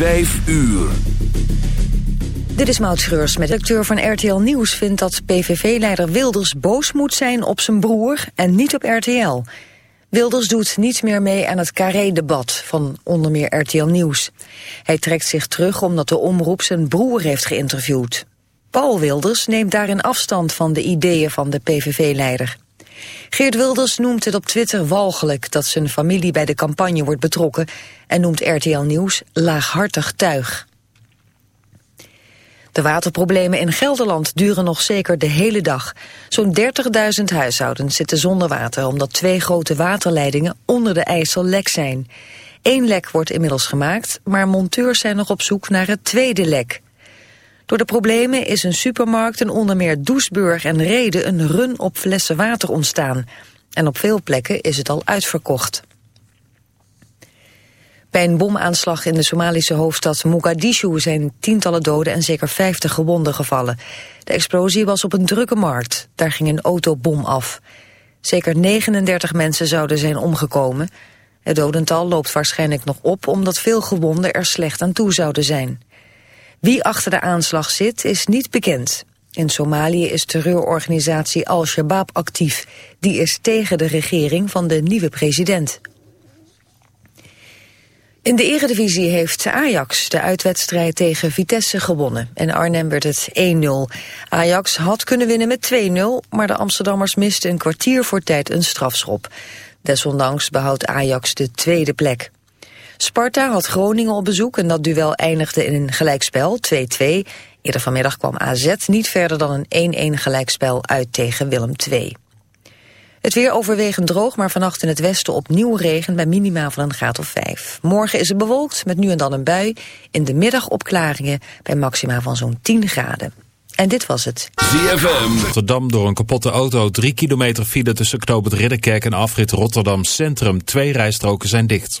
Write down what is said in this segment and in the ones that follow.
Vijf uur. Dit is Maud Schreurs met de acteur van RTL Nieuws vindt dat PVV-leider Wilders boos moet zijn op zijn broer en niet op RTL. Wilders doet niet meer mee aan het Carré-debat van onder meer RTL Nieuws. Hij trekt zich terug omdat de omroep zijn broer heeft geïnterviewd. Paul Wilders neemt daarin afstand van de ideeën van de PVV-leider. Geert Wilders noemt het op Twitter walgelijk dat zijn familie bij de campagne wordt betrokken en noemt RTL Nieuws laaghartig tuig. De waterproblemen in Gelderland duren nog zeker de hele dag. Zo'n 30.000 huishoudens zitten zonder water omdat twee grote waterleidingen onder de IJssel lek zijn. Eén lek wordt inmiddels gemaakt, maar monteurs zijn nog op zoek naar het tweede lek. Door de problemen is een supermarkt en onder meer Doesburg en Reden een run op flessen water ontstaan. En op veel plekken is het al uitverkocht. Bij een bomaanslag in de Somalische hoofdstad Mogadishu zijn tientallen doden en zeker 50 gewonden gevallen. De explosie was op een drukke markt. Daar ging een autobom af. Zeker 39 mensen zouden zijn omgekomen. Het dodental loopt waarschijnlijk nog op omdat veel gewonden er slecht aan toe zouden zijn. Wie achter de aanslag zit is niet bekend. In Somalië is terreurorganisatie Al-Shabaab actief. Die is tegen de regering van de nieuwe president. In de eredivisie heeft Ajax de uitwedstrijd tegen Vitesse gewonnen. En Arnhem werd het 1-0. Ajax had kunnen winnen met 2-0, maar de Amsterdammers misten een kwartier voor tijd een strafschop. Desondanks behoudt Ajax de tweede plek. Sparta had Groningen op bezoek en dat duel eindigde in een gelijkspel, 2-2. Eerder vanmiddag kwam AZ niet verder dan een 1-1 gelijkspel uit tegen Willem II. Het weer overwegend droog, maar vannacht in het westen opnieuw regen bij minima van een graad of 5. Morgen is het bewolkt met nu en dan een bui. In de middag opklaringen bij maxima van zo'n 10 graden. En dit was het. ZFM. Rotterdam door een kapotte auto. Drie kilometer file tussen Knoop het Ridderkerk en afrit Rotterdam Centrum. Twee rijstroken zijn dicht.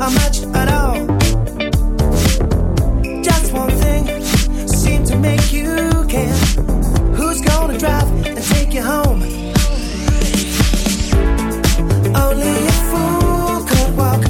how much at all. Care. Who's gonna drive and take you home? Only a fool could walk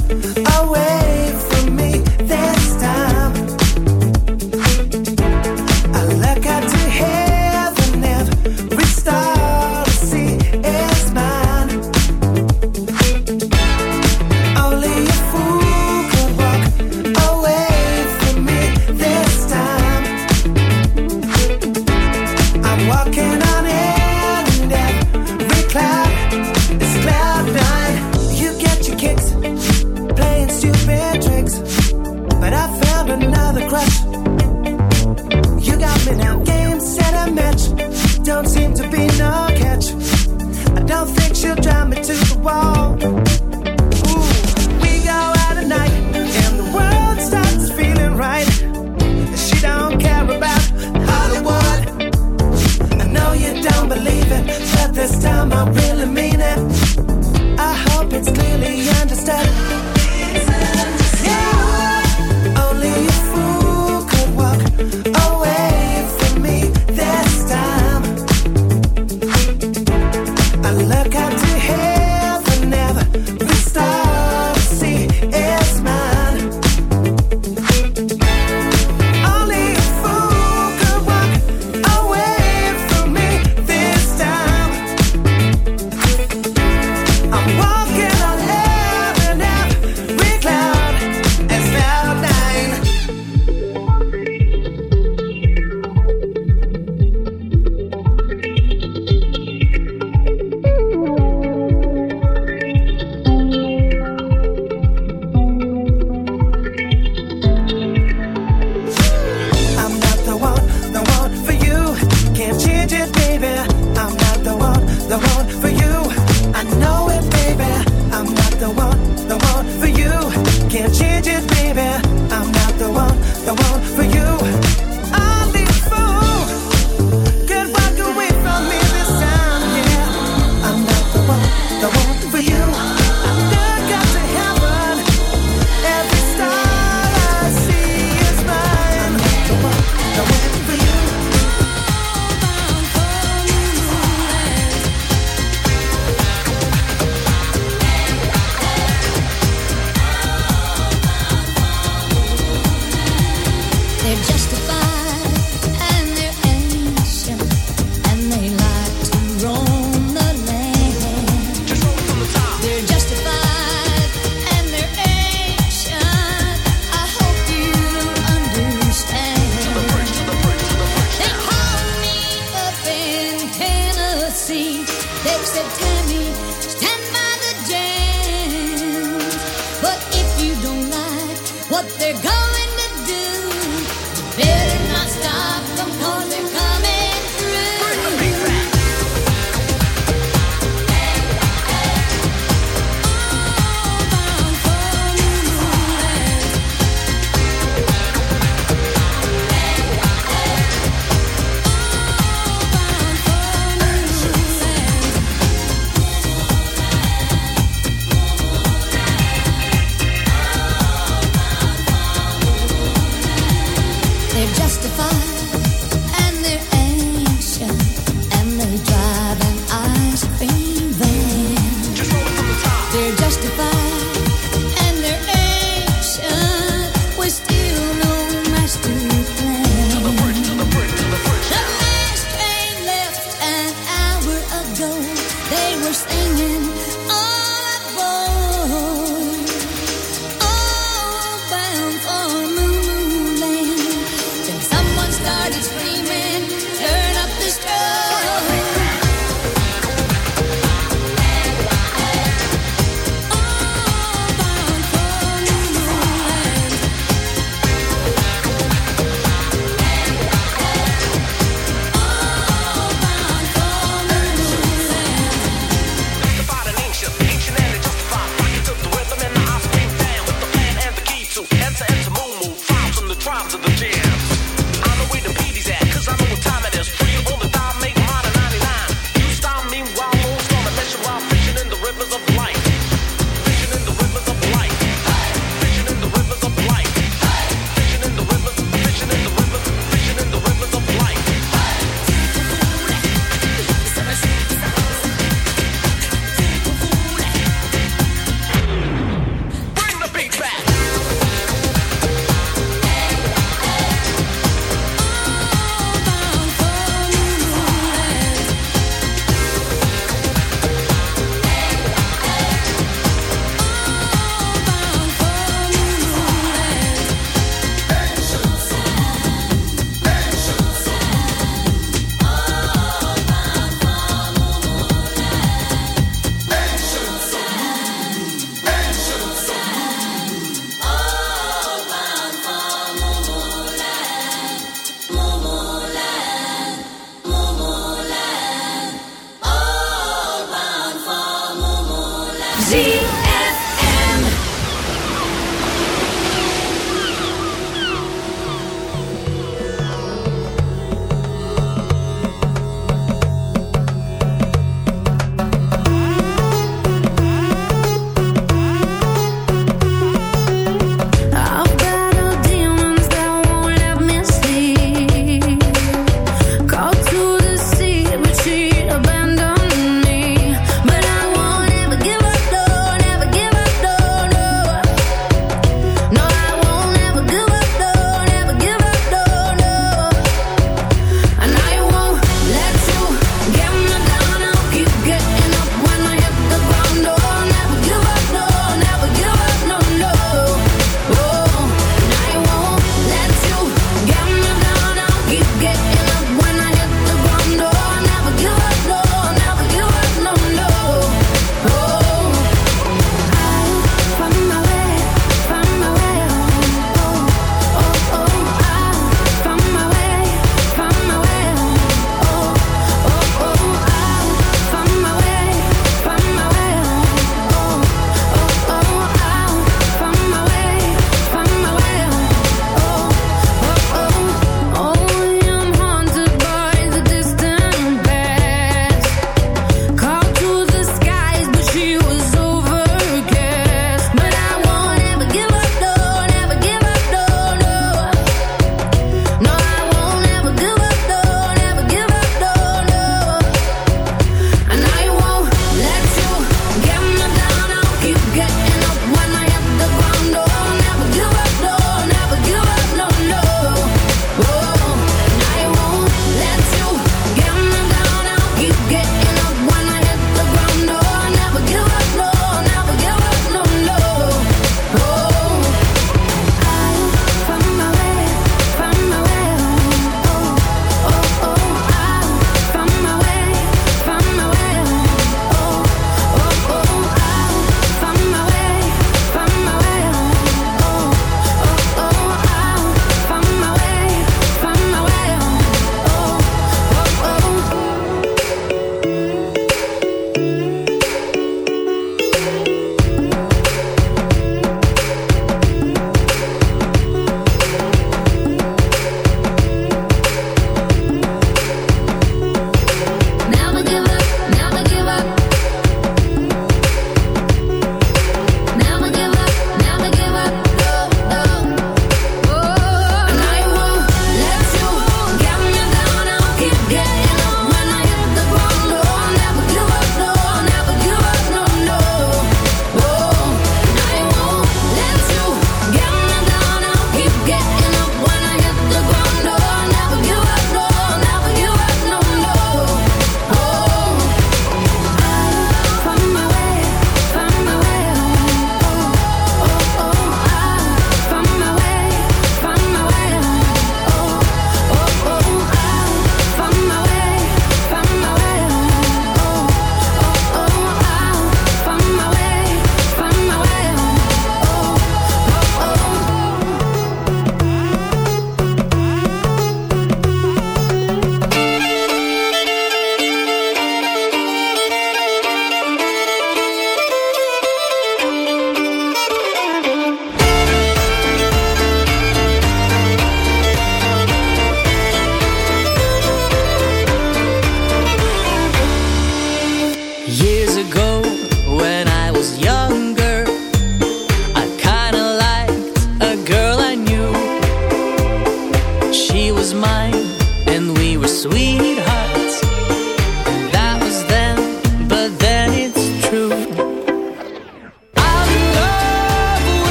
to the team.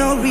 no reason.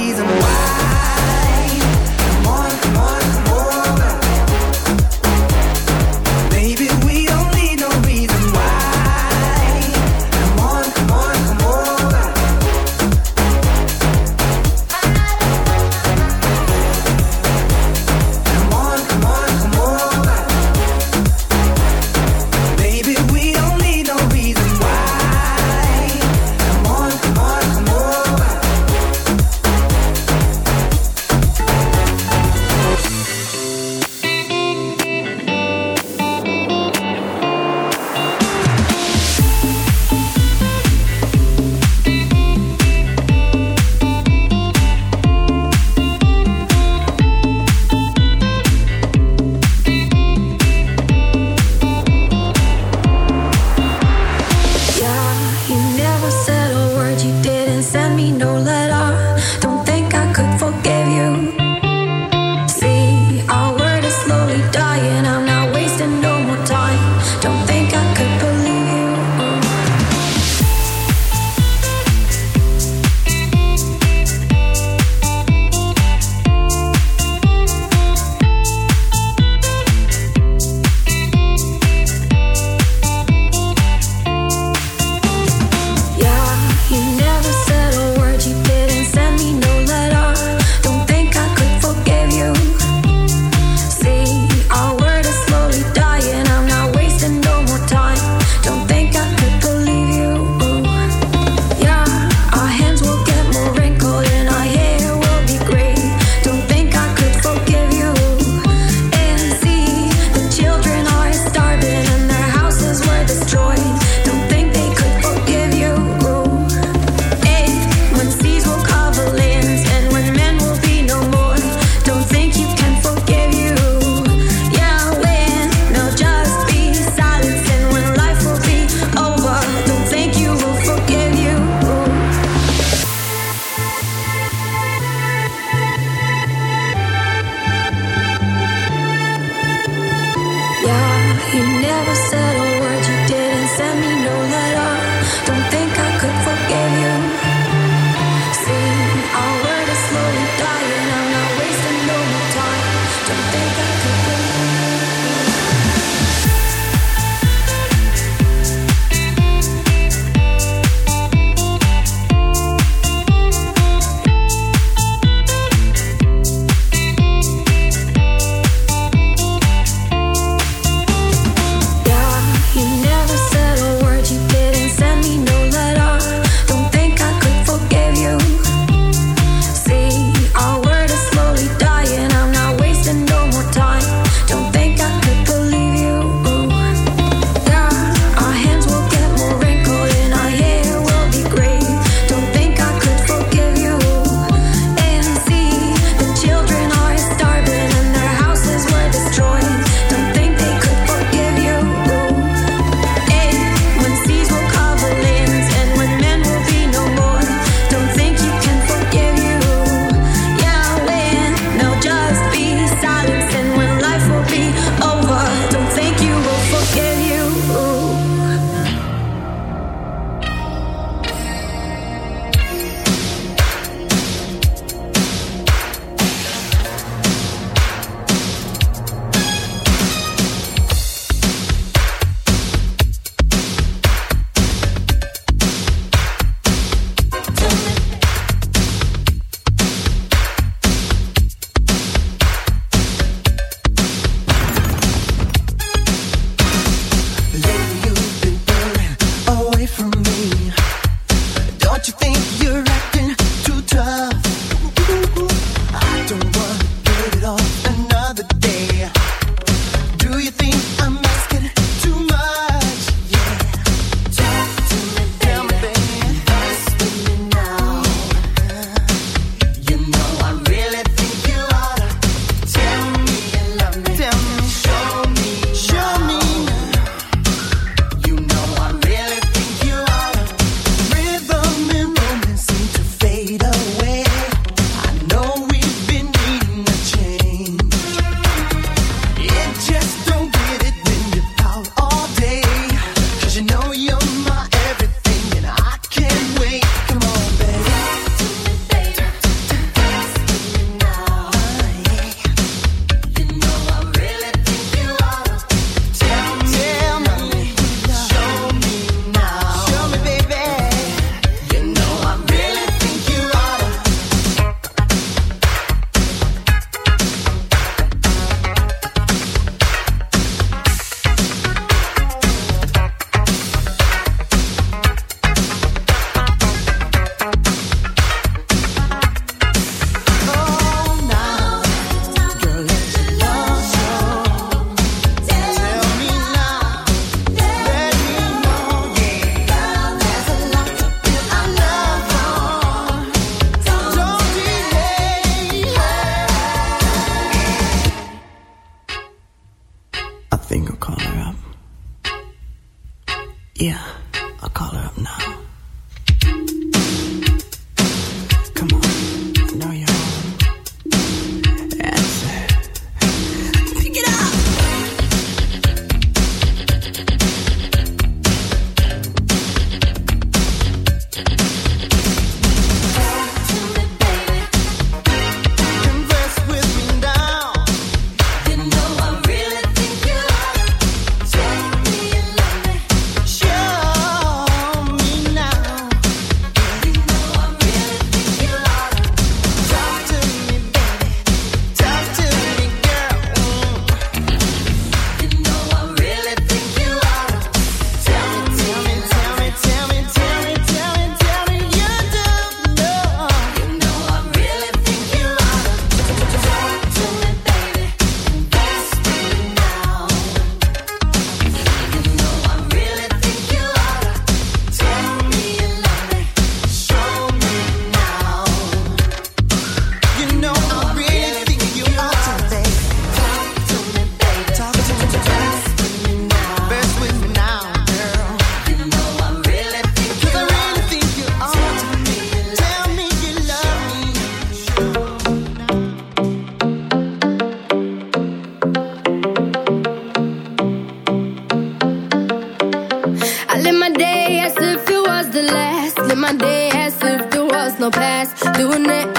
Past. Doing it